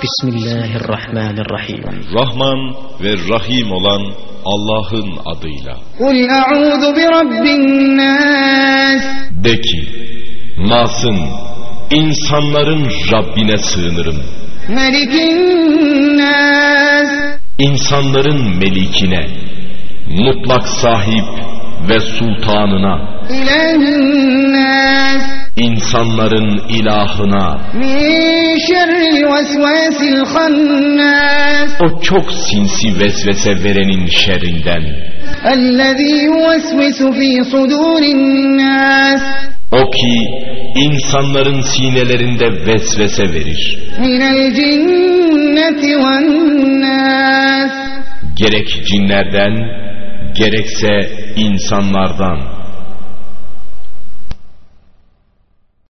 Bismillahirrahmanirrahim. Rahman ve Rahim olan Allah'ın adıyla. Kul a'udhu bi rabbin nas. De ki, Nas'ın, insanların Rabbine sığınırım. Melikin nas. İnsanların melikine, mutlak sahip ve sultanına, İlahin insanların ilahına. O çok sinsi vesvese verenin şerrinden. O ki insanların sinelerinde vesvese verir. Gerek cinlerden gerekse insanlardan.